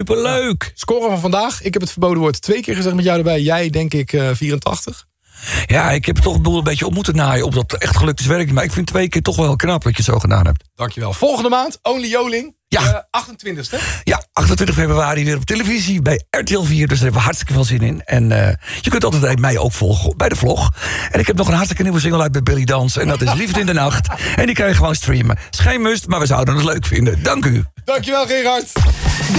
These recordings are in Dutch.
Superleuk. Score van vandaag. Ik heb het verboden woord twee keer gezegd met jou erbij. Jij denk ik eh 84. Ja, ik heb toch het boel een beetje op moeten naaien... op dat echt gelukt is werk. Maar ik vind twee keer toch wel knap dat je het zo gedaan hebt. Dankjewel. Volgende maand, Only Joling. Ja. Eh, 28ste. Ja, 28 februari weer op televisie bij RTL 4. Dus daar hebben we hartstikke veel zin in. En eh, je kunt altijd mij ook volgen bij de vlog. En ik heb nog een hartstikke nieuwe single uit bij Billy Dans. En dat is Liefde in de Nacht. En die kan je gewoon streamen. Is geen must, maar we zouden het leuk vinden. Dank u. Dankjewel Gerard.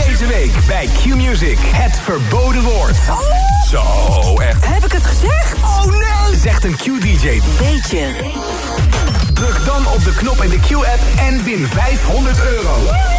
Deze week bij Q-Music. Het verboden woord. Zo, echt. Heb ik het gezegd? Oh nee! Zegt een Q-DJ. Beetje. Druk dan op de knop in de Q-app en win 500 euro.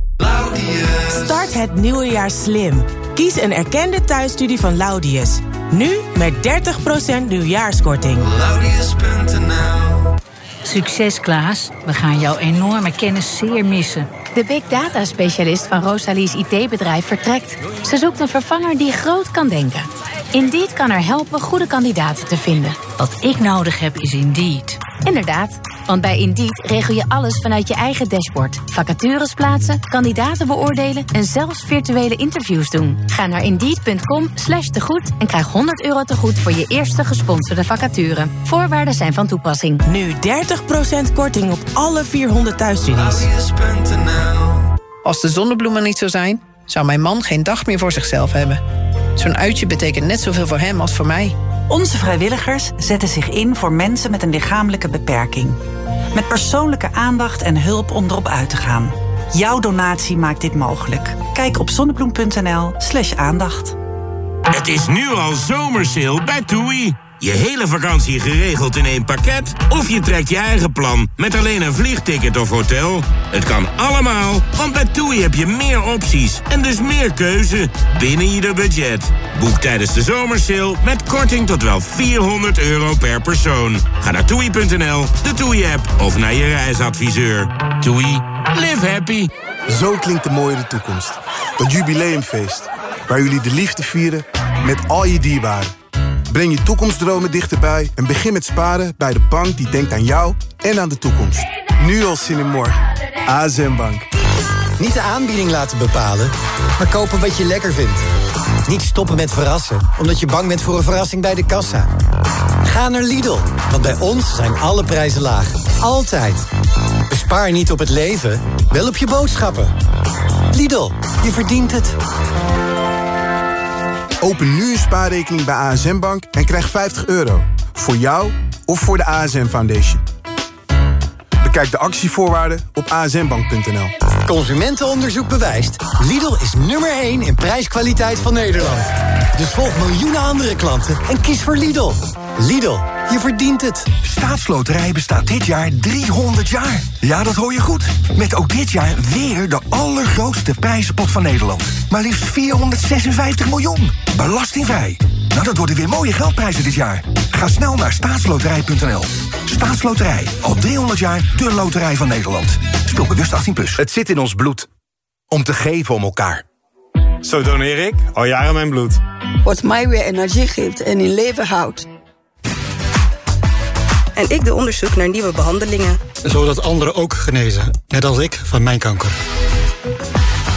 Start het nieuwe jaar slim. Kies een erkende thuisstudie van Laudius. Nu met 30% nieuwjaarskorting. Succes Klaas, we gaan jouw enorme kennis zeer missen. De big data specialist van Rosalie's IT-bedrijf vertrekt. Ze zoekt een vervanger die groot kan denken. Indeed kan er helpen goede kandidaten te vinden. Wat ik nodig heb is Indeed. Inderdaad, want bij Indeed regel je alles vanuit je eigen dashboard. Vacatures plaatsen, kandidaten beoordelen en zelfs virtuele interviews doen. Ga naar indeed.com slash tegoed en krijg 100 euro tegoed voor je eerste gesponsorde vacature. Voorwaarden zijn van toepassing. Nu 30% korting op alle 400 thuisstudies. Als de zonnebloemen niet zo zijn, zou mijn man geen dag meer voor zichzelf hebben. Zo'n uitje betekent net zoveel voor hem als voor mij. Onze vrijwilligers zetten zich in voor mensen met een lichamelijke beperking. Met persoonlijke aandacht en hulp om erop uit te gaan. Jouw donatie maakt dit mogelijk. Kijk op zonnebloem.nl/slash aandacht. Het is nu al zomersale bij TUI. Je hele vakantie geregeld in één pakket? Of je trekt je eigen plan met alleen een vliegticket of hotel? Het kan allemaal, want bij TUI heb je meer opties en dus meer keuze binnen ieder budget. Boek tijdens de zomersale met korting tot wel 400 euro per persoon. Ga naar toei.nl, de TUI-app of naar je reisadviseur. TUI, live happy. Zo klinkt de mooie toekomst. Dat jubileumfeest. Waar jullie de liefde vieren met al je dierbaren. Breng je toekomstdromen dichterbij en begin met sparen bij de bank die denkt aan jou en aan de toekomst. Nu al zin in morgen. ASM Bank. Niet de aanbieding laten bepalen, maar kopen wat je lekker vindt. Niet stoppen met verrassen, omdat je bang bent voor een verrassing bij de kassa. Ga naar Lidl, want bij ons zijn alle prijzen laag. Altijd. Bespaar niet op het leven, wel op je boodschappen. Lidl, je verdient het. Open nu een spaarrekening bij ASM Bank en krijg 50 euro. Voor jou of voor de ASM Foundation. Bekijk de actievoorwaarden op asmbank.nl. Consumentenonderzoek bewijst. Lidl is nummer 1 in prijskwaliteit van Nederland. Dus volg miljoenen andere klanten en kies voor Lidl. Lidl, je verdient het. Staatsloterij bestaat dit jaar 300 jaar. Ja, dat hoor je goed. Met ook dit jaar weer de allergrootste prijzenpot van Nederland. Maar liefst 456 miljoen. Belastingvrij. Nou, dat worden weer mooie geldprijzen dit jaar. Ga snel naar staatsloterij.nl. Staatsloterij. Al 300 jaar de loterij van Nederland. Speel bewust 18+. Plus. Het zit in ons bloed. Om te geven om elkaar. Zo doneer ik al jaren mijn bloed. Wat mij weer energie geeft en in leven houdt. En ik doe onderzoek naar nieuwe behandelingen. Zodat anderen ook genezen, net als ik van mijn kanker.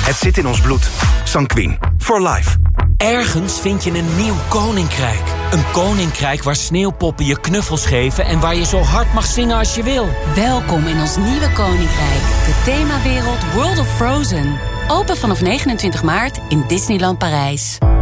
Het zit in ons bloed. Sanquin. For life. Ergens vind je een nieuw koninkrijk. Een koninkrijk waar sneeuwpoppen je knuffels geven... en waar je zo hard mag zingen als je wil. Welkom in ons nieuwe koninkrijk. De themawereld World of Frozen. Open vanaf 29 maart in Disneyland Parijs.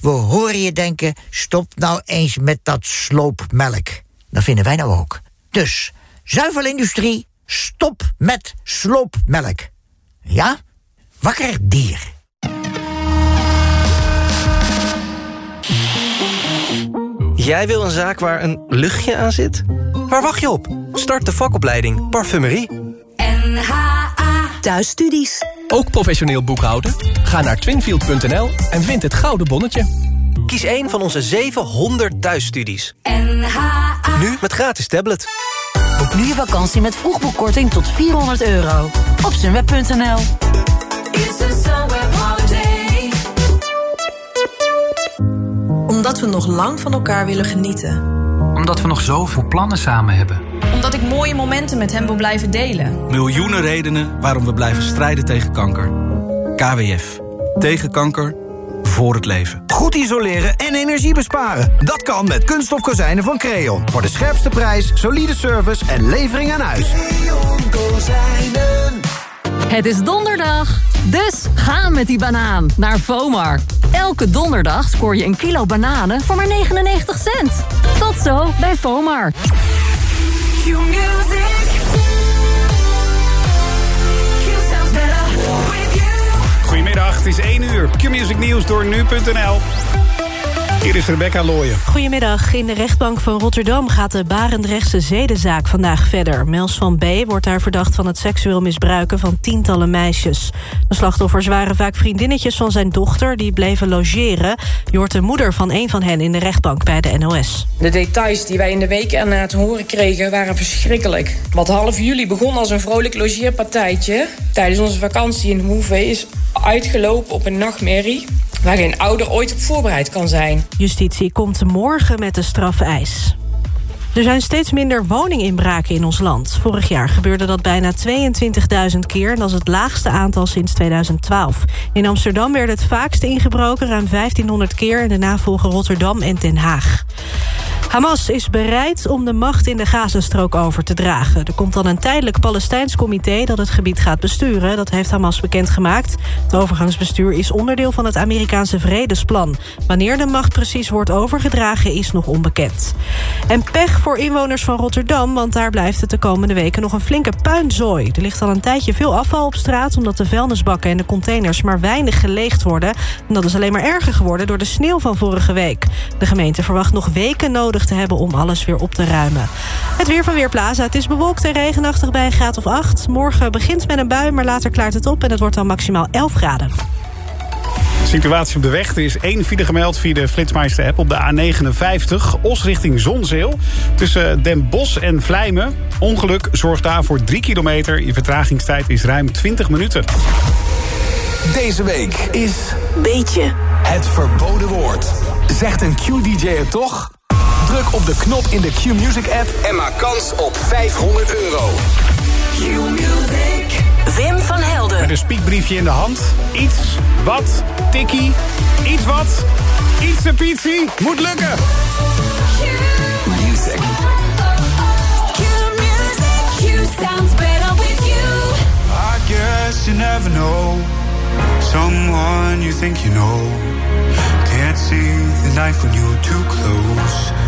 We horen je denken, stop nou eens met dat sloopmelk. Dat vinden wij nou ook. Dus, zuivelindustrie, stop met sloopmelk. Ja? Wakker dier. Jij wil een zaak waar een luchtje aan zit? Waar wacht je op? Start de vakopleiding Parfumerie. NHA Thuisstudies. Ook professioneel boekhouden? Ga naar twinfield.nl en vind het gouden bonnetje. Kies een van onze 700 thuisstudies. NHA Nu met gratis tablet. Boek nu je vakantie met vroegboekkorting tot 400 euro. Op sunweb.nl. Omdat we nog lang van elkaar willen genieten. Omdat we nog zoveel plannen samen hebben. Omdat ik mooie momenten met hem wil blijven delen. Miljoenen redenen waarom we blijven strijden tegen kanker. KWF. Tegen kanker. Voor het leven. Goed isoleren en energie besparen. Dat kan met kunststof kozijnen van Creon. Voor de scherpste prijs, solide service en levering aan huis. Het is donderdag, dus ga met die banaan naar Vomar. Elke donderdag scoor je een kilo bananen voor maar 99 cent. Tot zo bij Vomar. Q-music. Het is 1 uur. Q-Music Nieuws door nu.nl. Hier is Rebecca Looyen. Goedemiddag. In de rechtbank van Rotterdam gaat de Barendrechtse zedenzaak vandaag verder. Mels van B. wordt daar verdacht van het seksueel misbruiken van tientallen meisjes. De slachtoffers waren vaak vriendinnetjes van zijn dochter... die bleven logeren. Je hoort de moeder van een van hen in de rechtbank bij de NOS. De details die wij in de weken erna te horen kregen waren verschrikkelijk. Wat half juli begon als een vrolijk logeerpartijtje... tijdens onze vakantie in Hoeve is uitgelopen op een nachtmerrie... waar geen ouder ooit op voorbereid kan zijn. Justitie komt morgen met de strafeis. Er zijn steeds minder woninginbraken in ons land. Vorig jaar gebeurde dat bijna 22.000 keer... en dat is het laagste aantal sinds 2012. In Amsterdam werd het vaakst ingebroken, ruim 1500 keer... en daarna volgen Rotterdam en Den Haag. Hamas is bereid om de macht in de Gazastrook over te dragen. Er komt dan een tijdelijk Palestijns comité dat het gebied gaat besturen. Dat heeft Hamas bekendgemaakt. Het overgangsbestuur is onderdeel van het Amerikaanse vredesplan. Wanneer de macht precies wordt overgedragen is nog onbekend. En pech voor inwoners van Rotterdam, want daar blijft het de komende weken nog een flinke puinzooi. Er ligt al een tijdje veel afval op straat omdat de vuilnisbakken en de containers maar weinig geleegd worden. En dat is alleen maar erger geworden door de sneeuw van vorige week. De gemeente verwacht nog weken nodig te hebben om alles weer op te ruimen. Het weer van Weerplaza. Het is bewolkt en regenachtig bij een graad of 8. Morgen begint met een bui, maar later klaart het op en het wordt dan maximaal 11 graden. Situatie op de weg. Er is één file gemeld via de Flitsmeister-app op de A59. Os richting Zonzeel. Tussen Den Bosch en Vlijmen. Ongeluk zorgt daar voor 3 kilometer. Je vertragingstijd is ruim 20 minuten. Deze week is... Beetje. Het verboden woord. Zegt een Q-DJ het toch? Druk op de knop in de Q-Music app en maak kans op 500 euro. Q-music. Wim van Helden. Met een spiekbriefje in de hand. Iets, wat, tikkie, iets wat, iets een pizzie. Moet lukken. Music. Q-music. Q sounds better with you. I guess you never know someone you think you know. Can't see the knife when you're too close.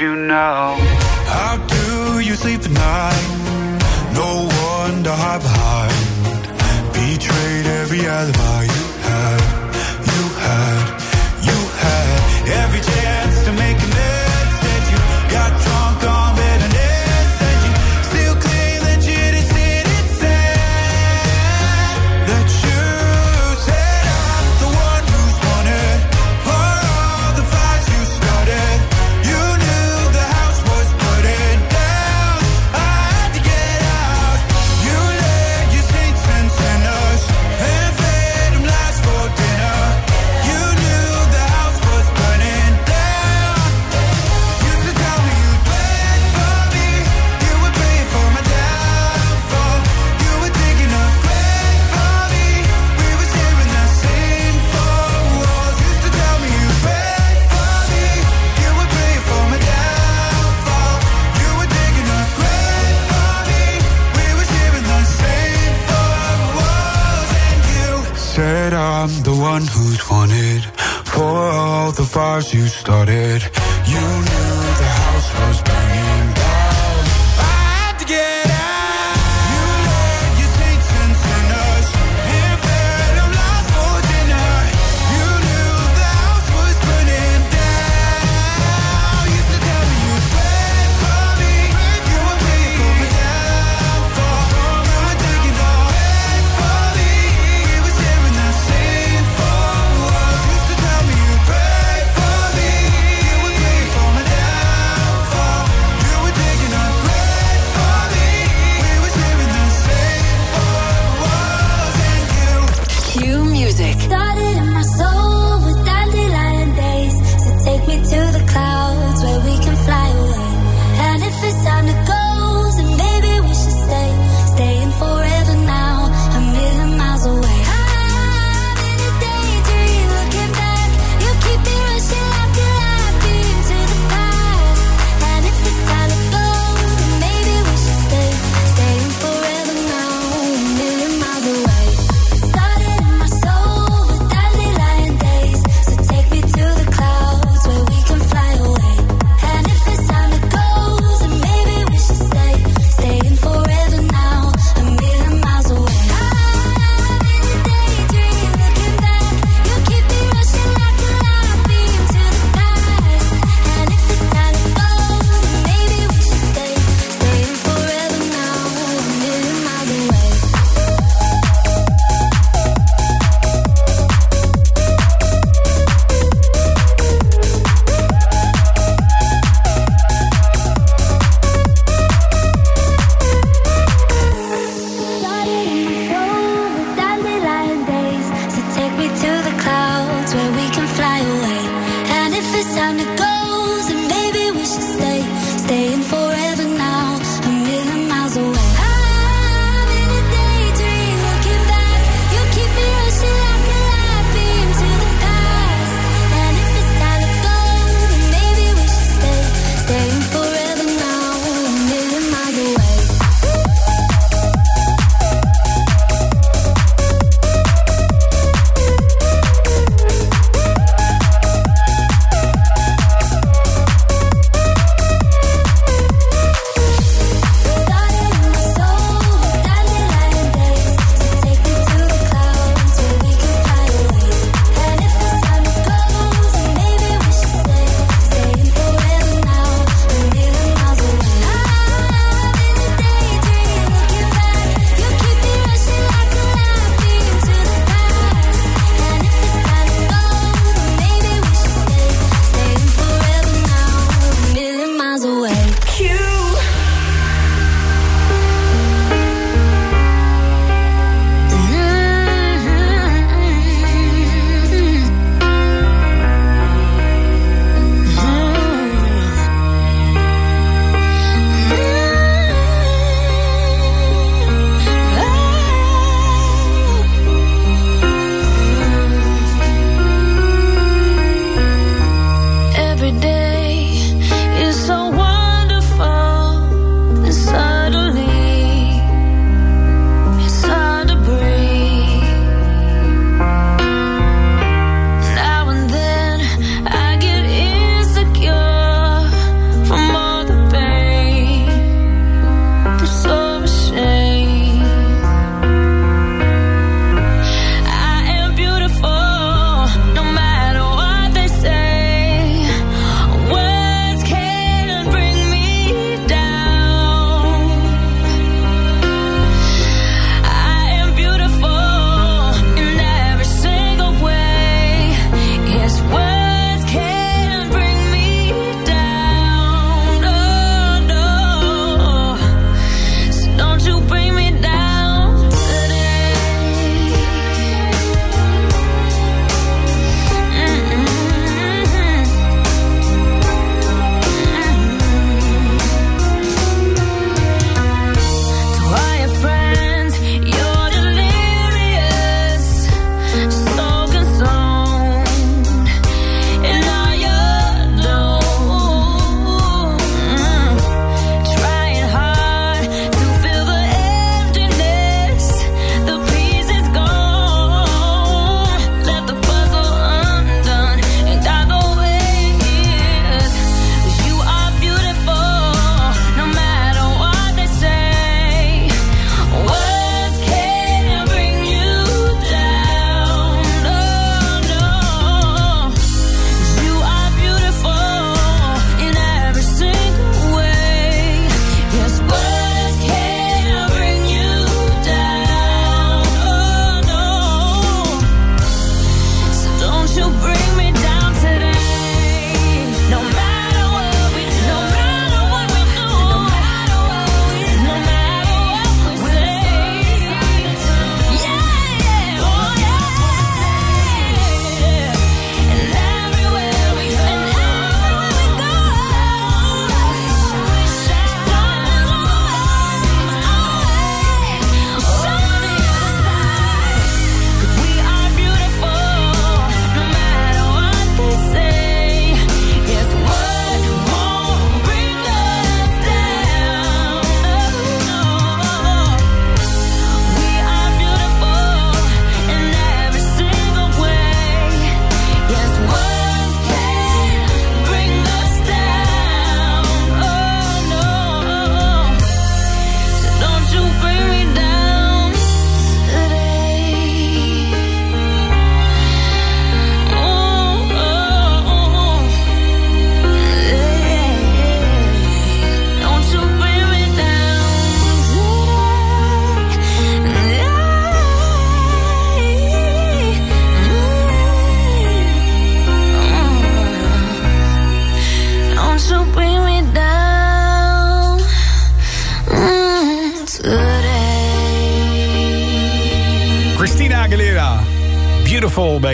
you know. How do you sleep at night? No one to hide behind. Betrayed every alibi one who's wanted for all the fires you started.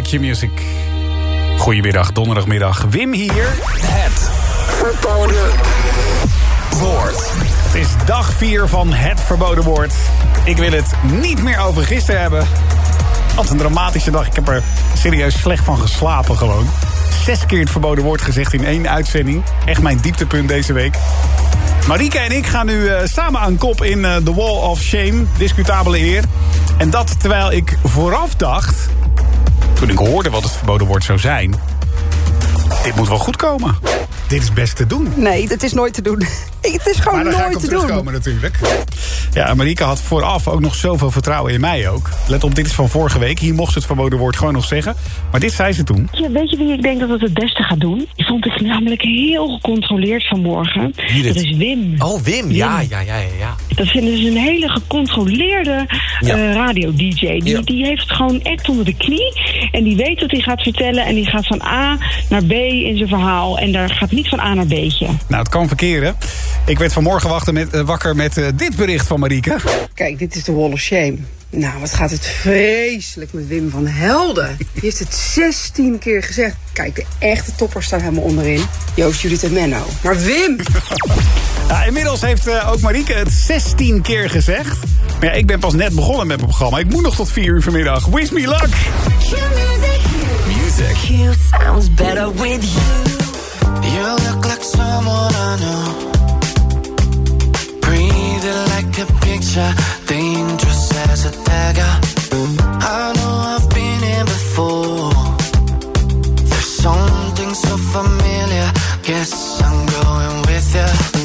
Q-Music. Goedemiddag, donderdagmiddag. Wim hier. Het verboden woord. Het is dag 4 van het verboden woord. Ik wil het niet meer over gisteren hebben. Wat een dramatische dag. Ik heb er serieus slecht van geslapen gewoon. Zes keer het verboden woord gezegd in één uitzending. Echt mijn dieptepunt deze week. Marike en ik gaan nu eh, samen aan kop in eh, The Wall of Shame. Discutabele eer. En dat terwijl ik vooraf dacht... toen ik hoorde wat het verboden woord zou zijn... dit moet wel goed komen. Dit is best te doen. Nee, dat is nooit te doen. Het is gewoon maar ik nooit op te doen. terugkomen natuurlijk. Ja, Marieke had vooraf ook nog zoveel vertrouwen in mij ook. Let op, dit is van vorige week. Hier mocht ze het verboden woord gewoon nog zeggen. Maar dit zei ze toen. Ja, weet je wie ik denk dat het het beste gaat doen? Die vond ik namelijk heel gecontroleerd vanmorgen. Wie dit? Dat is Wim. Oh, Wim. Ja, ja, ja, ja. ja. Dat vinden ze een hele gecontroleerde Ja. eh, radio-dj. Die, Ja. die heeft het gewoon echt onder de knie. En die weet wat hij gaat vertellen. En die gaat van A naar B in zijn verhaal. En daar gaat niet van A naar B'tje. Nou, het kan verkeren. Ik werd vanmorgen wachten met, eh, wakker met eh, dit bericht van Marieke. Kijk, dit is de Wall of Shame. Nou, wat gaat het vreselijk met Wim van Helden. Die heeft het 16 keer gezegd. Kijk, de echte toppers staan helemaal onderin. Joost, Judith en Menno. Maar Wim! Ja, inmiddels heeft eh, ook Marieke het 16 keer gezegd. Maar ja, ik ben pas net begonnen met mijn programma. Ik moet nog tot 4 uur vanmiddag. Wish me luck! Music. You sounds better with you. You look like someone I know. Breathing like a picture, dangerous as a dagger. I know I've been here before. There's something so familiar. Guess I'm going with you.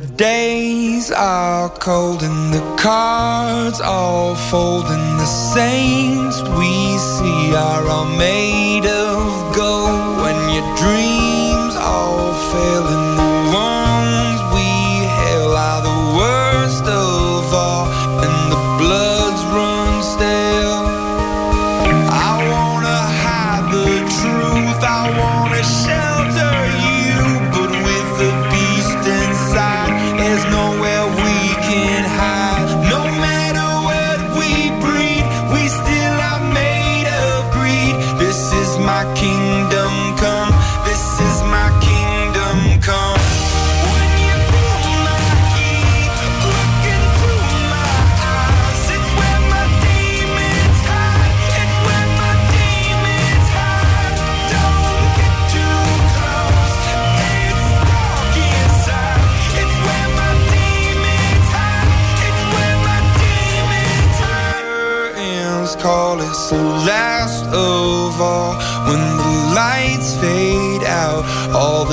The days are cold and the cards all fold and the saints we see are all made of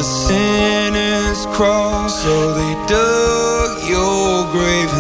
the sinners crawl. So they dug your grave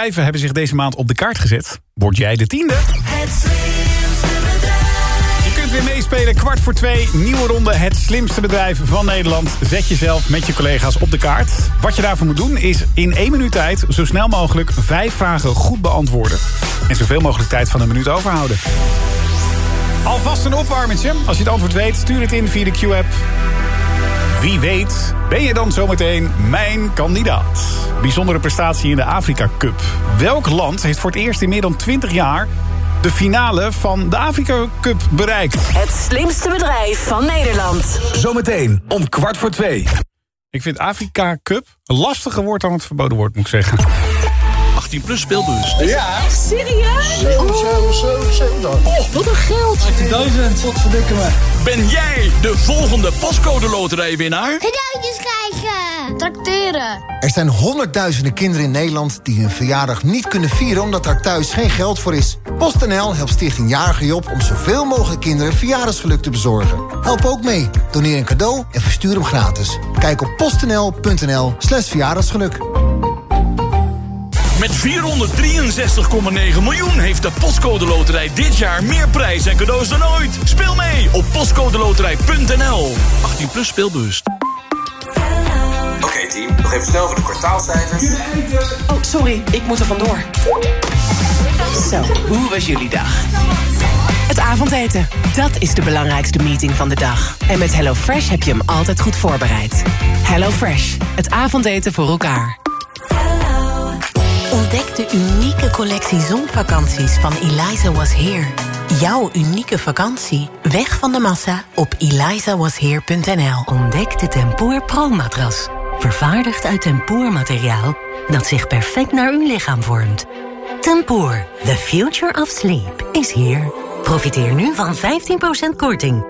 bedrijven hebben zich deze maand op de kaart gezet. Word jij de tiende? Je kunt weer meespelen, kwart voor twee, nieuwe ronde. Het slimste bedrijf van Nederland. Zet jezelf met je collega's op de kaart. Wat je daarvoor moet doen is in één minuut tijd... zo snel mogelijk vijf vragen goed beantwoorden. En zoveel mogelijk tijd van een minuut overhouden. Alvast een opwarmetje. Als je het antwoord weet, stuur het in via de Q-app. Wie weet, ben je dan zometeen mijn kandidaat? Bijzondere prestatie in de Afrika Cup. Welk land heeft voor het eerst in meer dan 20 jaar... de finale van de Afrika Cup bereikt? Het slimste bedrijf van Nederland. Zometeen om kwart voor twee. Ik vind Afrika Cup een lastiger woord dan het verboden woord, moet ik zeggen. 18 plus speelbus. Ja. Echt serieus? 7, 7, 7, 7 Oh, wat een geld. 18.000. Wat verdikken me. Ben jij de volgende pascode loterijwinnaar? Cadeautjes krijgen. Tracteren. Er zijn honderdduizenden kinderen in Nederland die hun verjaardag niet kunnen vieren omdat er thuis geen geld voor is. PostNL helpt Stichting Jarige Job om zoveel mogelijk kinderen verjaardagsgeluk te bezorgen. Help ook mee. Doneer een cadeau en verstuur hem gratis. Kijk op postnl.nl slash verjaardagsgeluk. Met 463,9 miljoen heeft de Postcode Loterij dit jaar meer prijs en cadeaus dan ooit. Speel mee op postcodeloterij.nl. 18 plus speelbus. Oké team, nog even snel voor de kwartaalcijfers. Oh, sorry, ik moet er vandoor. Zo, hoe was jullie dag? Het avondeten, dat is de belangrijkste meeting van de dag. En met HelloFresh heb je hem altijd goed voorbereid. HelloFresh, het avondeten voor elkaar. Ontdek de unieke collectie zonvakanties van Eliza Was Here. Jouw unieke vakantie. Weg van de massa op elizawasheer.nl. Ontdek de Tempoor Pro-matras. Vervaardigd uit tempoormateriaal dat zich perfect naar uw lichaam vormt. Tempoor, the future of sleep, is here. Profiteer nu van 15% korting.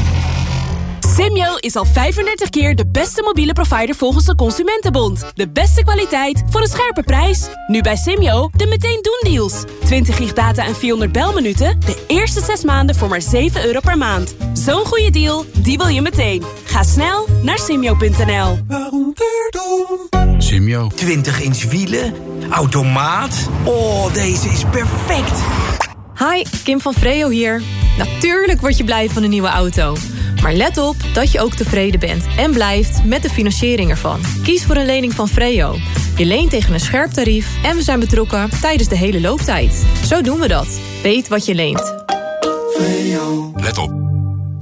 Simyo is al 35 keer de beste mobiele provider volgens de Consumentenbond. De beste kwaliteit voor een scherpe prijs. Nu bij Simyo de meteen doen deals. 20 gig data en 400 belminuten. De eerste 6 maanden voor maar 7 euro per maand. Zo'n goede deal, die wil je meteen. Ga snel naar simyo.nl. Simio. 20 inch wielen, automaat. Oh, deze is perfect. Hi, Kim van Freo hier. Natuurlijk word je blij van een nieuwe auto. Maar let op dat je ook tevreden bent en blijft met de financiering ervan. Kies voor een lening van Freo. Je leent tegen een scherp tarief en we zijn betrokken tijdens de hele looptijd. Zo doen we dat. Weet wat je leent. Let op.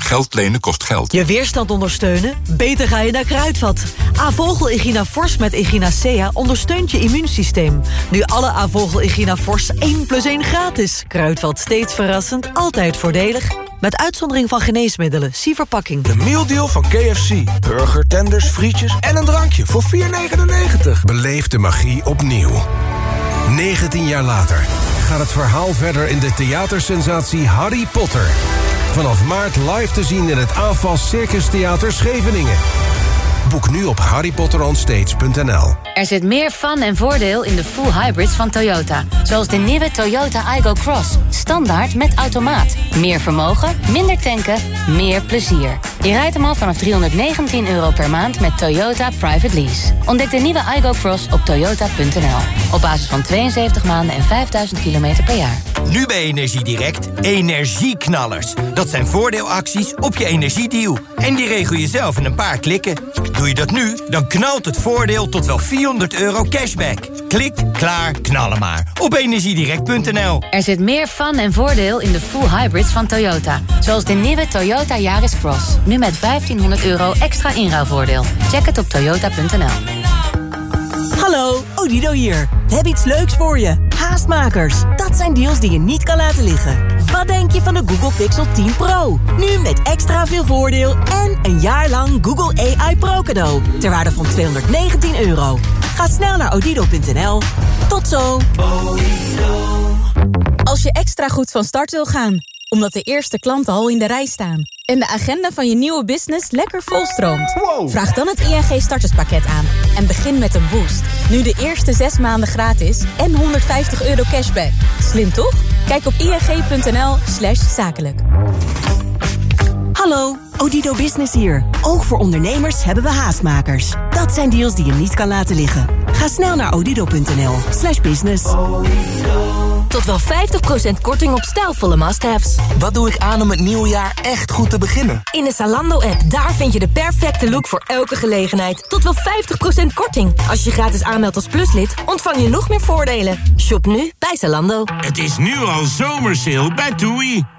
Geld lenen kost geld. Je weerstand ondersteunen? Beter ga je naar Kruidvat. Avogel Igina Fors met Echinacea ondersteunt je immuunsysteem. Nu alle Avogel Igina Fors 1 plus 1 gratis. Kruidvat steeds verrassend, altijd voordelig. Met uitzondering van geneesmiddelen. Zie verpakking. De mealdeal van KFC. Burger, tenders, frietjes en een drankje voor 4,99. Beleef de magie opnieuw. 19 jaar later gaat het verhaal verder in de theatersensatie Harry Potter. Vanaf maart live te zien in het AFAS Circus Theater Scheveningen. Boek nu op harrypotteronstage.nl. Er zit meer fun en voordeel in de full hybrids van Toyota. Zoals de nieuwe Toyota Igo Cross. Standaard met automaat. Meer vermogen, minder tanken, meer plezier. Je rijdt hem al vanaf 319 euro per maand met Toyota Private Lease. Ontdek de nieuwe Igo Cross op toyota.nl. Op basis van 72 maanden en 5000 kilometer per jaar. Nu bij Energiedirect energieknallers. Dat zijn voordeelacties op je energiedeal. En die regel je zelf in een paar klikken. Doe je dat nu, dan knalt het voordeel tot wel 400 euro cashback. Klik, klaar, knallen maar. Op energiedirect.nl Er zit meer fun en voordeel in de full hybrids van Toyota. Zoals de nieuwe Toyota Yaris Cross. Nu met 1500 euro extra inruilvoordeel. Check het op toyota.nl. Hallo, Odido hier. We hebben iets leuks voor je. Dat zijn deals die je niet kan laten liggen. Wat denk je van de Google Pixel 10 Pro? Nu met extra veel voordeel en een jaar lang Google AI Pro cadeau. Ter waarde van 219 euro. Ga snel naar odido.nl. Tot zo. Als je extra goed van start wil gaan, omdat de eerste klanten al in de rij staan... en de agenda van je nieuwe business lekker volstroomt... vraag dan het ING starterspakket aan en begin met een boost. Nu de eerste zes maanden gratis en 150 euro cashback. Slim toch? Kijk op ing.nl slash zakelijk. Hallo, Odido Business hier. Ook voor ondernemers hebben we haastmakers. Dat zijn deals die je niet kan laten liggen. Ga snel naar odido.nl slash business. Tot wel 50% korting op stijlvolle must-haves. Wat doe ik aan om het nieuwe jaar echt goed te beginnen? In de Zalando-app, daar vind je de perfecte look voor elke gelegenheid. Tot wel 50% korting. Als je gratis aanmeldt als pluslid, ontvang je nog meer voordelen. Shop nu bij Zalando. Het is nu al zomersale bij TUI.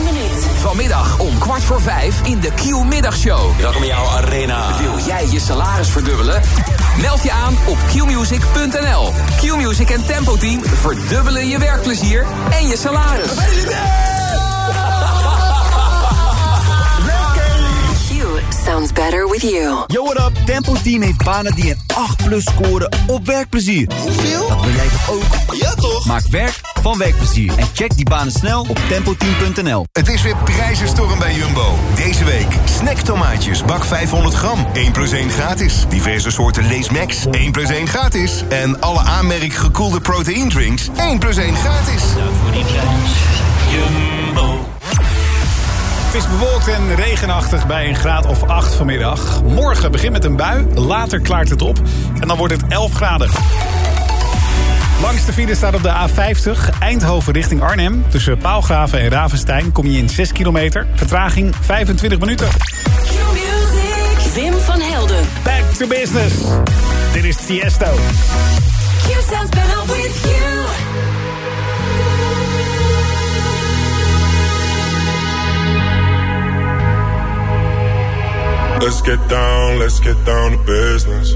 Vanmiddag om kwart voor vijf in de Q-middagshow. Welkom in jouw arena. Wil jij je salaris verdubbelen? Meld je aan op qmusic.nl. Q-Music en Tempo Team verdubbelen je werkplezier en je salaris. Sounds better with you. Yo, what up? Tempo Team heeft banen die een 8 plus scoren op werkplezier. Hoeveel? Dat wil jij toch ook? Ja, toch? Maak werk van werkplezier en check die banen snel op tempoteam.nl. Het is weer prijzenstorm bij Jumbo. Deze week snacktomaatjes, bak 500 gram, 1 plus 1 gratis. Diverse soorten Lees Max, 1 plus 1 gratis. En alle aanmerk gekoelde proteïne drinks, 1 plus 1 gratis. voor die prijs. Jumbo. Het is bewolkt en regenachtig bij een graad of 8 vanmiddag. Morgen begint met een bui, later klaart het op en dan wordt het 11 graden. Langs de file staat op de A50 Eindhoven richting Arnhem. Tussen Paalgraven en Ravenstein kom je in 6 kilometer. Vertraging 25 minuten. Wim van Helden. Back to business. Dit is Tiesto. Q sounds better with you. Let's get down, let's get down to business.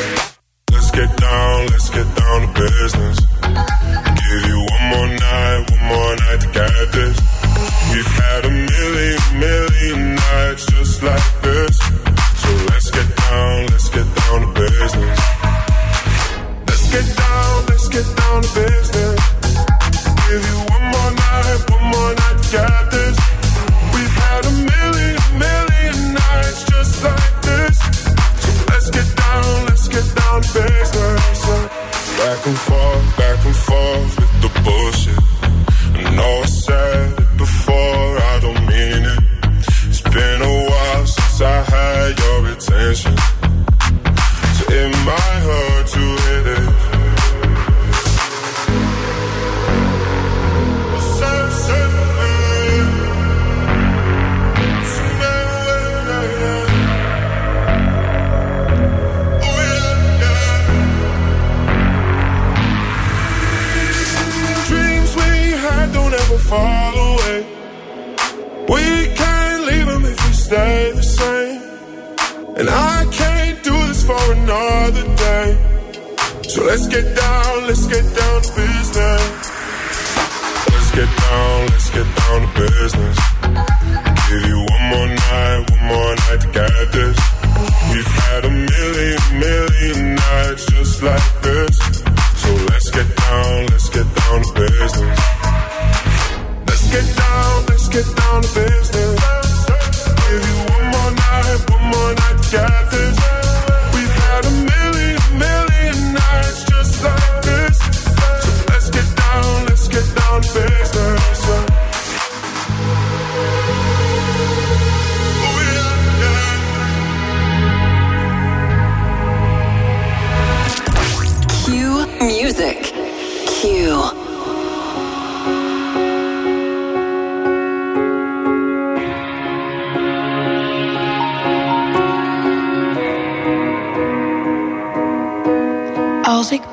Let's get down, let's get down to business. Give you one more night, one more night to get this.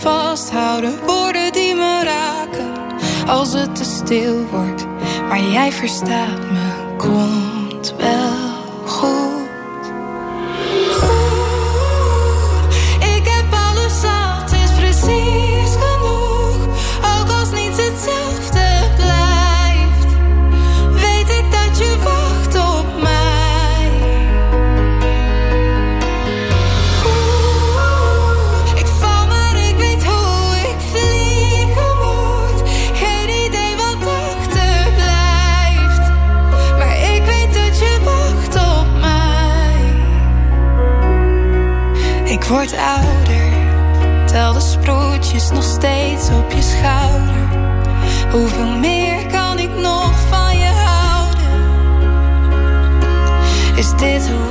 vasthouden, woorden die me raken. Als het te stil wordt, maar jij verstaat me, kom. ouder. Tel de sproetjes nog steeds op je schouder. Hoeveel meer kan ik nog van je houden? Is dit hoe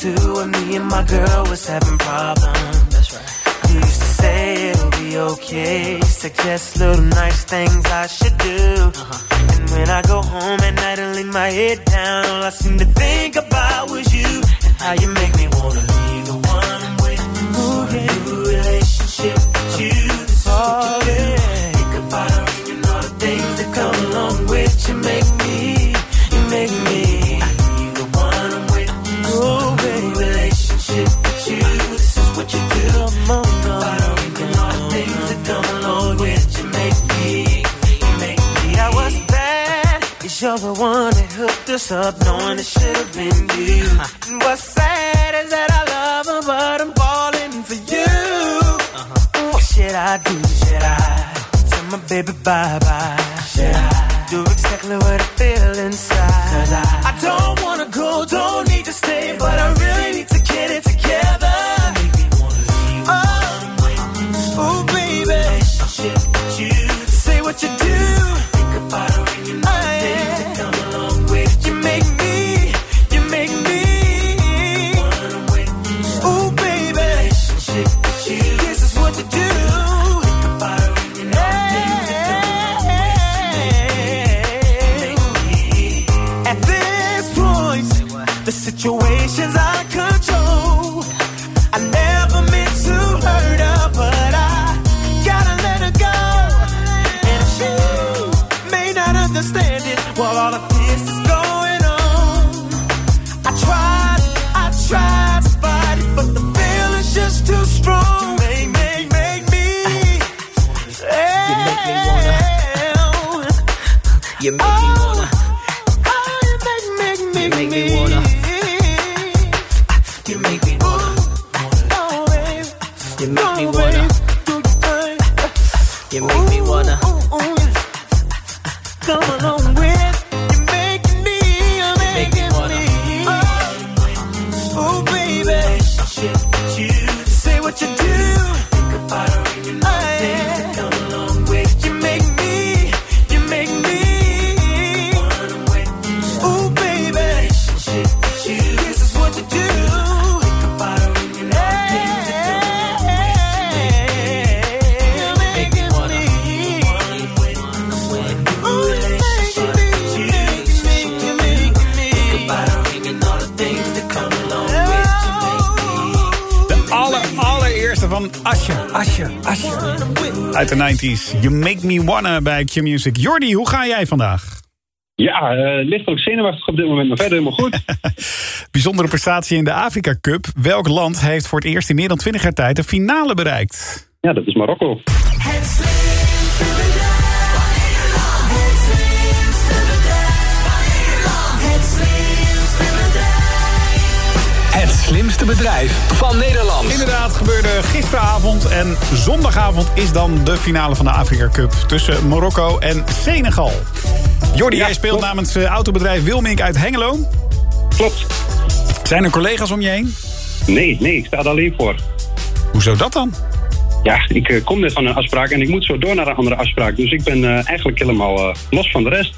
Two when me and my girl was having problems. That's right. You used to say it'll be okay, suggest little nice things I should do. Uh-huh. And when I go home at night and lay my head down, all I seem to think about was you and how you make me wanna leave the one I'm with. Ooh, yeah. A new relationship with you. This oh, yeah. Think about her and all the things that come along with you. Make me, you make me. One that hooked us up, knowing it should have been you. And what's sad is that I love her, but I'm falling for you. Uh-huh. What should I do? Should I tell my baby bye bye? Should I do exactly what I feel inside? Cause I, I don't wanna go, Well, all of this 90s. You Make Me Wanna bij Q-Music. Jordi, hoe ga jij vandaag? Ja, eh lichtelijk zenuwachtig op dit moment, maar verder helemaal goed. Bijzondere prestatie in de Afrika Cup. Welk land heeft voor het eerst in meer dan 20 jaar tijd de finale bereikt? Ja, dat is Marokko. Het slimste bedrijf van Nederland. Inderdaad, gebeurde gisteravond en zondagavond is dan de finale van de Afrika Cup tussen Marokko en Senegal. Jordi, jij speelt namens eh, autobedrijf Wilmink uit Hengelo. Klopt. Zijn er collega's om je heen? Nee, nee, ik sta er alleen voor. Hoezo dat dan? Ja, ik eh, kom net van een afspraak en ik moet zo door naar een andere afspraak. Dus ik ben eh, eigenlijk helemaal eh, los van de rest.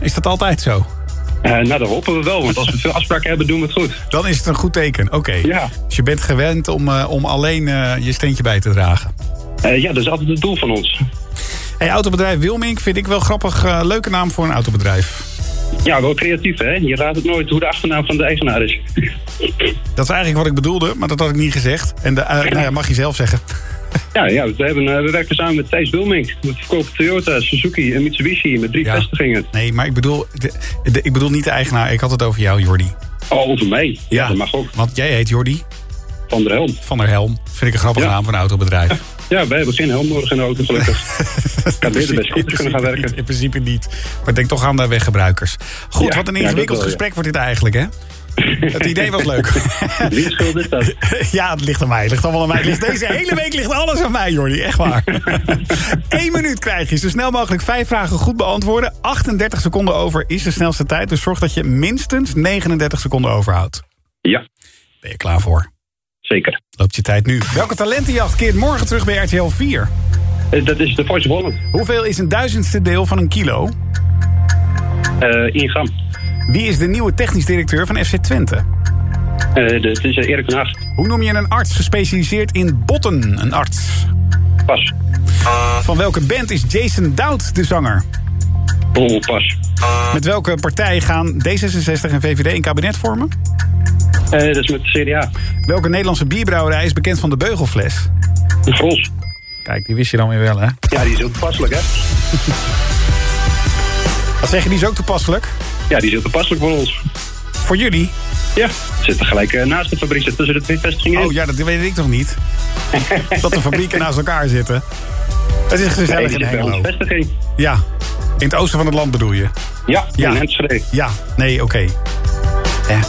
Is dat altijd zo? Eh, nou, dat hopen we wel, want als we veel afspraken hebben, doen we het goed. Dan is het een goed teken, oké. Ja. Dus je bent gewend om, eh, om alleen eh, je steentje bij te dragen. Ja, dat is altijd het doel van ons. Hey, autobedrijf Wilmink vind ik wel grappig. leuke naam voor een autobedrijf. Ja, wel creatief, hè? Je raadt het nooit hoe de achternaam van de eigenaar is. Dat is eigenlijk wat ik bedoelde, maar dat had ik niet gezegd. En de, nou ja, mag je zelf zeggen. Ja, ja we, hebben, eh, we werken samen met Thijs Wilmink. We verkopen Toyota, Suzuki en Mitsubishi met drie vestigingen. Nee, maar ik bedoel, de, de- ik bedoel niet de eigenaar. Ik had het over jou, Jordi. Oh, over mij? Ja, dat mag ook. Want jij heet Jordi? Van der Helm. Van der Helm. Vind ik een grappige naam voor een autobedrijf. Ja, wij hebben geen helm nodig in de auto, gelukkig. Ik had beter bij scooters kunnen gaan werken. In principe niet. Maar denk toch aan de weggebruikers. Goed, wat een ingewikkeld gesprek wordt dit eigenlijk, hè? Het idee was leuk. Wie schuld is dat? Ja, het ligt aan mij. Het ligt allemaal aan mij. Ligt- Deze hele week ligt alles aan mij, Jordi. Echt waar. Eén minuut krijg je. Zo snel mogelijk vijf vragen goed beantwoorden. 38 seconden over is de snelste tijd. Dus zorg dat je minstens 39 seconden overhoudt. Ja. Ben je klaar voor? Zeker. Loopt je tijd nu. Welke talentenjacht keert morgen terug bij RTL 4? Eh, Dat is de Voice of Holland. Hoeveel is een duizendste deel van een kilo? Eh 1 gram. Wie is de nieuwe technisch directeur van FC Twente? Eh, de- Het is eh, Erik van Haag. Hoe noem je een arts gespecialiseerd in botten? Een arts. Pas. Van welke band is Jason Doud de zanger? Oh, pas. Met welke partij gaan D66 en VVD een kabinet vormen? Eh, dat is met de CDA. Welke Nederlandse bierbrouwerij is bekend van de beugelfles? De Gros. Kijk, die wist je dan weer wel, hè? Ja, die is ook toepasselijk, hè? Wat zeg je, die is ook toepasselijk? Ja, die is ook toepasselijk voor ons. Voor jullie? Ja, we zitten gelijk eh, naast de fabriek, zit tussen de twee vestigingen. Oh ja, dat weet ik toch niet? dat de fabrieken naast elkaar zitten. Het is gezellig Nee, in Hengelo. vestiging. Ja, in het oosten van het land bedoel je? Ja, Ja. in Enschede. Ja, nee, oké. Ja.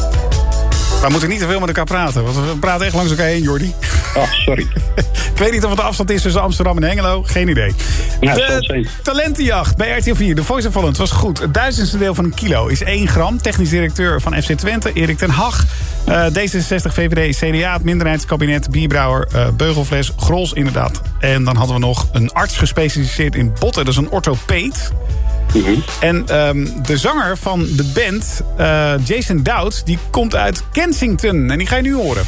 We moeten niet te veel met elkaar praten, want we praten echt langs elkaar heen, Jordi. Oh, sorry. Ik weet niet of het de afstand is tussen Amsterdam en Hengelo. Geen idee. Nou, het de talentenjacht bij RTL 4, de Voice of Holland, was goed. Het duizendste deel van een kilo is 1 gram. Technisch directeur van FC Twente, Erik ten Hag. Eh, D66, VVD, CDA, het minderheidskabinet, Bierbrouwer, eh, Beugelfles, Grols inderdaad. En dan hadden we nog een arts gespecialiseerd in botten, dat is een orthopeed. En ehm, de zanger van de band, eh, Jason Dowd, die komt uit Kensington. En die ga je nu horen.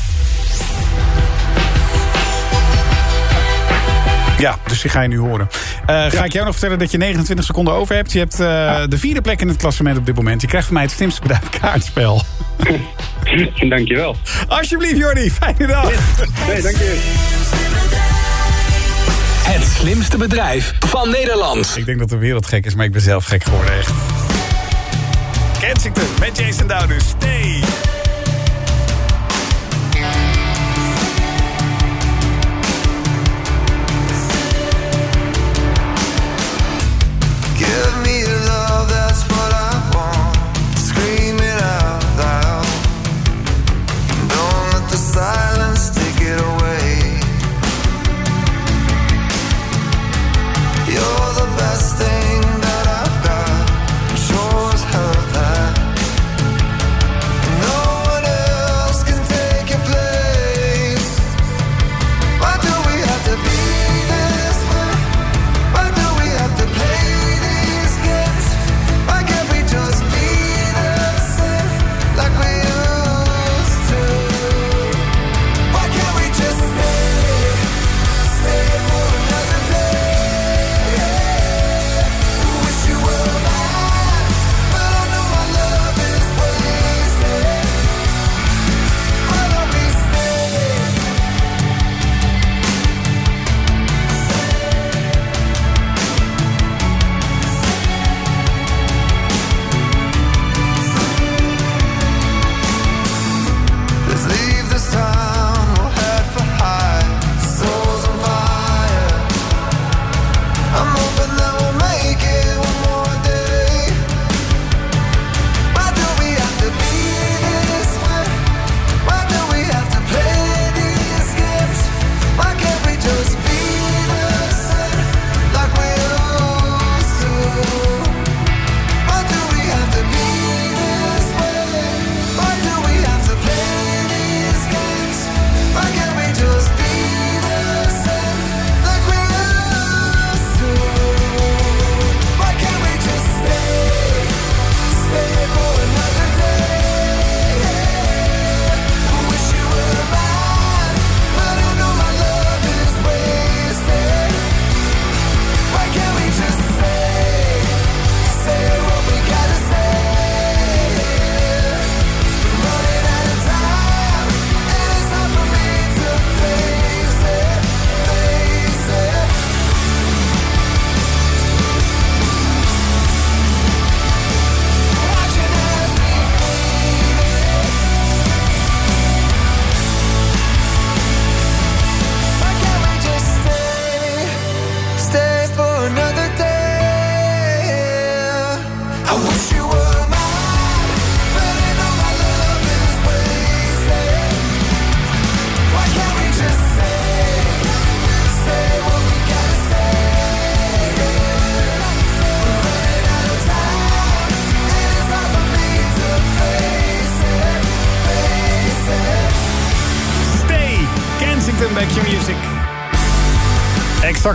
Ja, dus die ga je nu horen. Eh, ga ik jou nog vertellen dat je 29 seconden over hebt. Je hebt eh, de vierde plek in het klassement op dit moment. Je krijgt van mij het slimste bedrijf kaartspel. Dankjewel. Alsjeblieft, Jordi. Fijne dag. Nee, dank je. Het slimste bedrijf van Nederland. Ik denk dat de wereld gek is, maar ik ben zelf gek geworden, echt. Kensington met Jason Dowd dus.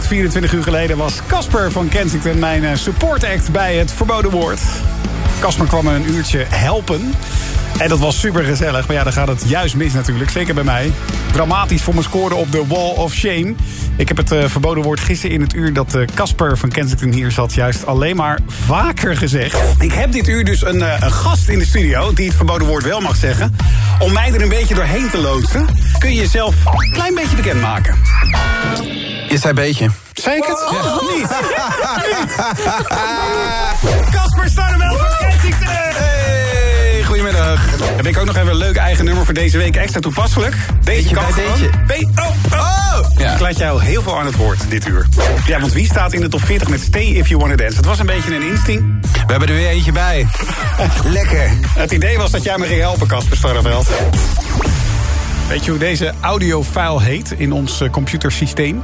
24 uur geleden was Casper van Kensington mijn eh, support act bij het Verboden Woord. Casper kwam me een uurtje helpen. En dat was super gezellig. Maar ja, dan gaat het juist mis natuurlijk. Zeker bij mij. Dramatisch voor mijn score op de Wall of Shame. Ik heb het eh, verboden woord gisteren in het uur dat eh, Casper van Kensington hier zat... juist alleen maar vaker gezegd. Ik heb dit uur dus een, een gast in de studio... die het verboden woord wel mag zeggen. Om mij er een beetje doorheen te loodsen... kun je jezelf een klein beetje bekendmaken. Je zei beetje. Zei ik het? Ja. Niet. Casper Starneveld van Kensington. Hey, goedemiddag. Heb ik ook nog even een leuk eigen nummer voor deze week extra toepasselijk. Deze Beetje kan gewoon. deze. Be- oh, oh. Ja. Ik laat jou heel veel aan het woord dit uur. Ja, want wie staat in de top 40 met Stay If You Wanna Dance? Het was een beetje een instinct. We hebben er weer eentje bij. Lekker. Het idee was dat jij me ging helpen, Casper Starreveld. Weet je hoe deze audiofile heet in ons eh, computersysteem?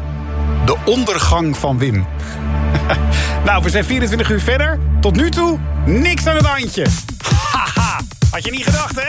De ondergang van Wim. nou, we zijn 24 uur verder. Tot nu toe, niks aan het handje. Haha, had je niet gedacht, hè?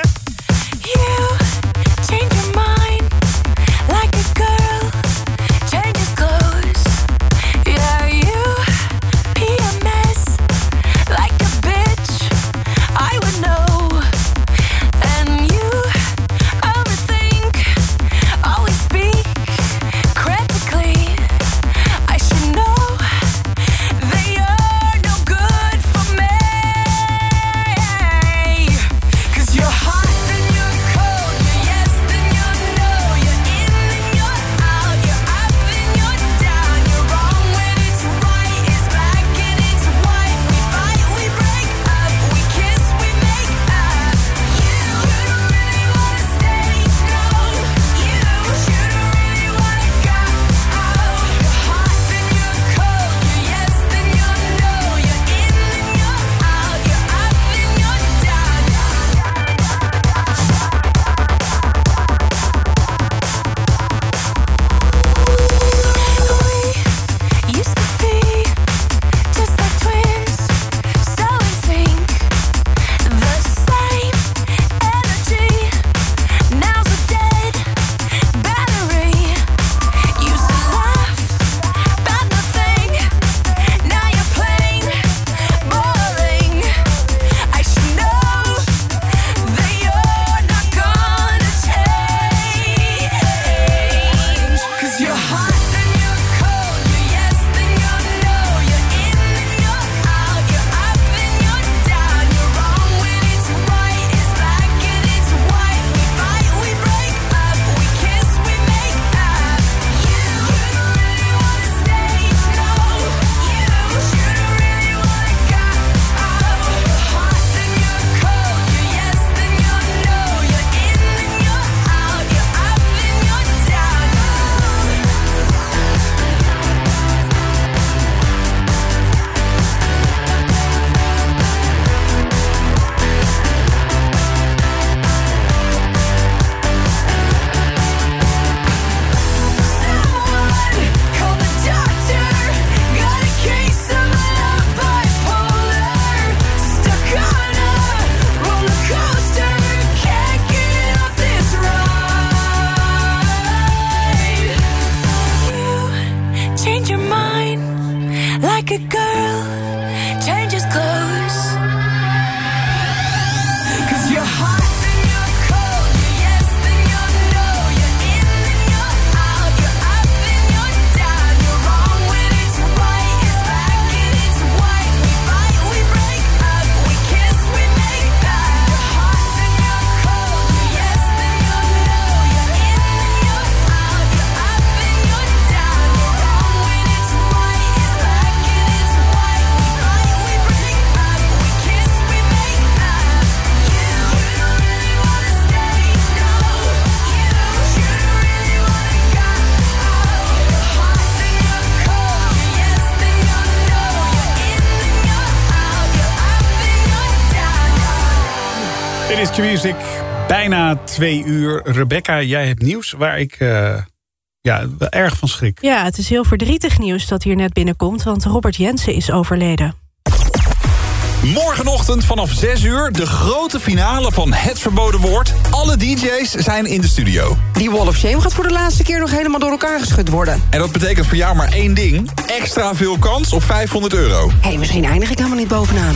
Twee uur. Rebecca, jij hebt nieuws waar ik eh, ja, wel erg van schrik. Ja, het is heel verdrietig nieuws dat hier net binnenkomt... want Robert Jensen is overleden. Morgenochtend vanaf 6 uur de grote finale van Het Verboden Woord. Alle DJ's zijn in de studio. Die Wall of Shame gaat voor de laatste keer nog helemaal door elkaar geschud worden. En dat betekent voor jou maar één ding. Extra veel kans op 500 euro. Hé, hey, misschien eindig ik helemaal niet bovenaan.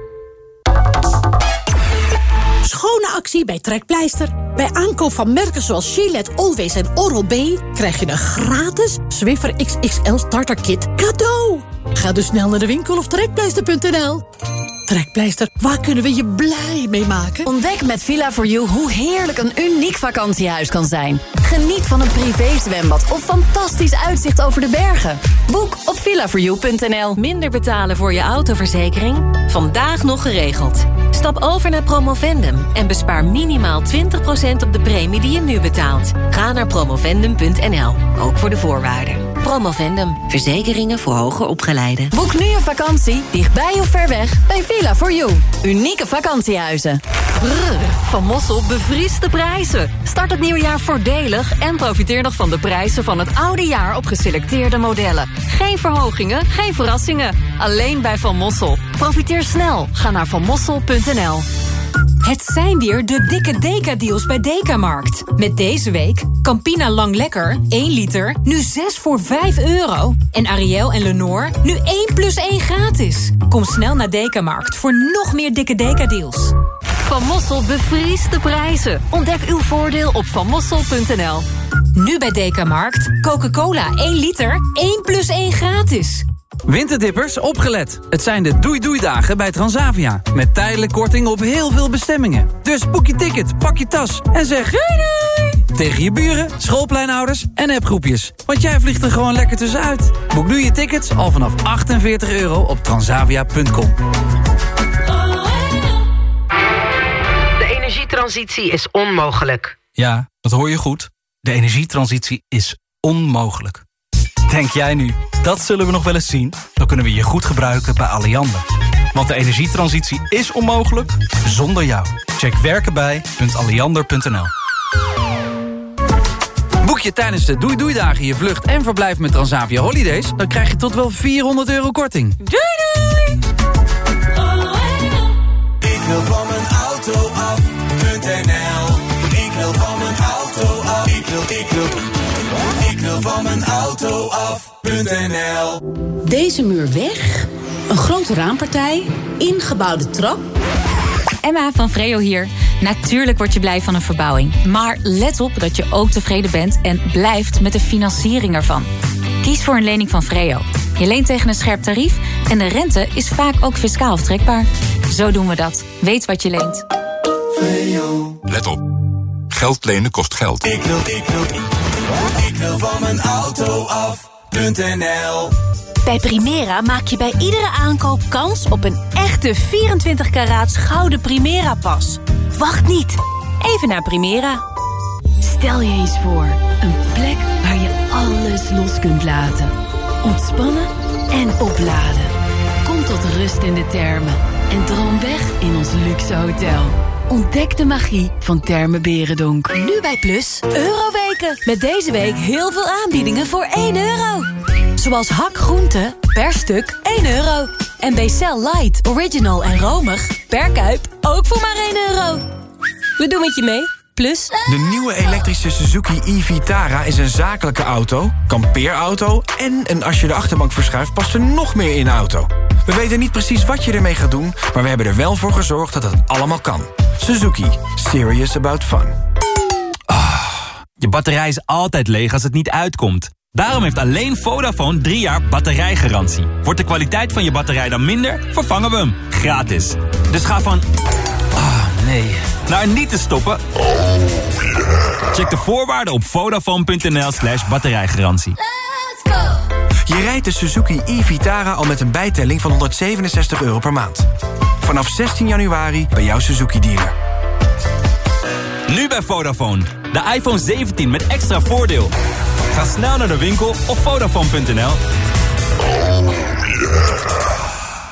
Actie bij Trekpleister. Bij aankoop van merken zoals Gillette, Always en Oral-B... krijg je een gratis Swiffer XXL Starter Kit cadeau. Ga dus snel naar de winkel of trekpleister.nl. Trekpleister, waar kunnen we je blij mee maken? Ontdek met Villa4You hoe heerlijk een uniek vakantiehuis kan zijn. Geniet van een privézwembad of fantastisch uitzicht over de bergen. Boek op villa4you.nl. Minder betalen voor je autoverzekering? Vandaag nog geregeld. Stap over naar Promovendum en bespaar minimaal 20% op de premie die je nu betaalt. Ga naar promovendum.nl, ook voor de voorwaarden. Promovendum, verzekeringen voor hoger opgeleiden. Boek nu een vakantie, dichtbij of ver weg, bij Villa4You. Unieke vakantiehuizen. Brrr, van Mossel bevriest de prijzen. Start het nieuwe jaar voordelig en profiteer nog van de prijzen van het oude jaar op geselecteerde modellen. Geen verhogingen, geen verrassingen. Alleen bij Van Mossel. Profiteer snel. Ga naar vanmossel.nl. Het zijn weer de dikke Deka-deals bij Dekamarkt. Met deze week Campina Lang Lekker, 1 liter, nu 6 voor 5 euro. En Ariel en Lenore, nu 1 plus 1 gratis. Kom snel naar Dekamarkt voor nog meer dikke Deka-deals. Van Mossel bevriest de prijzen. Ontdek uw voordeel op vanmossel.nl. Nu bij Dekamarkt, Coca-Cola 1 liter, 1 plus 1 gratis. Winterdippers, opgelet. Het zijn de doei-doei-dagen bij Transavia. Met tijdelijk korting op heel veel bestemmingen. Dus boek je ticket, pak je tas en zeg... Doei doei! Tegen je buren, schoolpleinouders en appgroepjes. Want jij vliegt er gewoon lekker tussenuit. Boek nu je tickets al vanaf 48 euro op transavia.com. De energietransitie is onmogelijk. Ja, dat hoor je goed. De energietransitie is onmogelijk. Denk jij nu, dat zullen we nog wel eens zien? Dan kunnen we je goed gebruiken bij Alliander. Want de energietransitie is onmogelijk zonder jou. Check werkenbij.alliander.nl Boek je tijdens de Doei Doei Dagen je vlucht en verblijf met Transavia Holidays... dan krijg je tot wel 400 euro korting. Doei doei! Ik wil van mijn auto af.nl Ik wil van mijn auto af. Ik wil, ik wil, ik wil van mijn auto Deze muur weg, een grote raampartij, ingebouwde trap... Emma van Freo hier. Natuurlijk word je blij van een verbouwing. Maar let op dat je ook tevreden bent en blijft met de financiering ervan. Kies voor een lening van Freo. Je leent tegen een scherp tarief en de rente is vaak ook fiscaal aftrekbaar. Zo doen we dat. Weet wat je leent. Let op. Geld lenen kost geld. Ik wil, ik wil, ik wil van mijn auto af.nl Bij Primera maak je bij iedere aankoop kans op een echte 24 karaats gouden Primera-pas. Wacht niet. Even naar Primera. Stel je eens voor, een plek waar je alles los kunt laten. Ontspannen en opladen. Kom tot rust in de termen en droom weg in ons luxe hotel. Ontdek de magie van Termen Berendonk. Nu bij Plus, Euroweken. Met deze week heel veel aanbiedingen voor 1 euro. Zoals hak groente, per stuk 1 euro. En Bcel Light, Original en Romig, per kuip ook voor maar 1 euro. We doen het je mee. Plus... De nieuwe elektrische Suzuki e-Vitara is een zakelijke auto, kampeerauto... en een als je de achterbank verschuift past er nog meer in de auto. We weten niet precies wat je ermee gaat doen... maar we hebben er wel voor gezorgd dat het allemaal kan. Suzuki. Serious about fun. Je batterij is altijd leeg als het niet uitkomt. Daarom heeft alleen Vodafone 3 jaar batterijgarantie. Wordt de kwaliteit van je batterij dan minder, vervangen we hem. Gratis. Dus ga van... Nee. Naar niet te stoppen. Check de voorwaarden op vodafone.nl slash batterijgarantie. Je rijdt de Suzuki e-Vitara al met een bijtelling van 167 euro per maand. Vanaf 16 januari bij jouw Suzuki-dealer. Nu bij Vodafone. De iPhone 17 met extra voordeel. Ga snel naar de winkel op Vodafone.nl.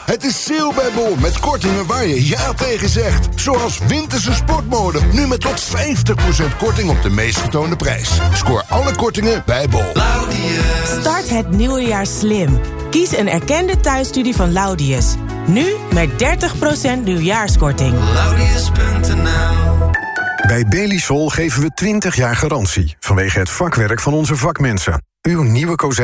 Het is sale bij Bol met kortingen waar je ja tegen zegt. Zoals winterse sportmode. Nu met tot 50% korting op de meest getoonde prijs. Scoor alle kortingen bij Bol. Start het nieuwe jaar slim. Kies een erkende thuisstudie van Laudius. Nu met 30% nieuwjaarskorting. Bij Belisol geven we 20 jaar garantie vanwege het vakwerk van onze vakmensen. Uw nieuwe kozijn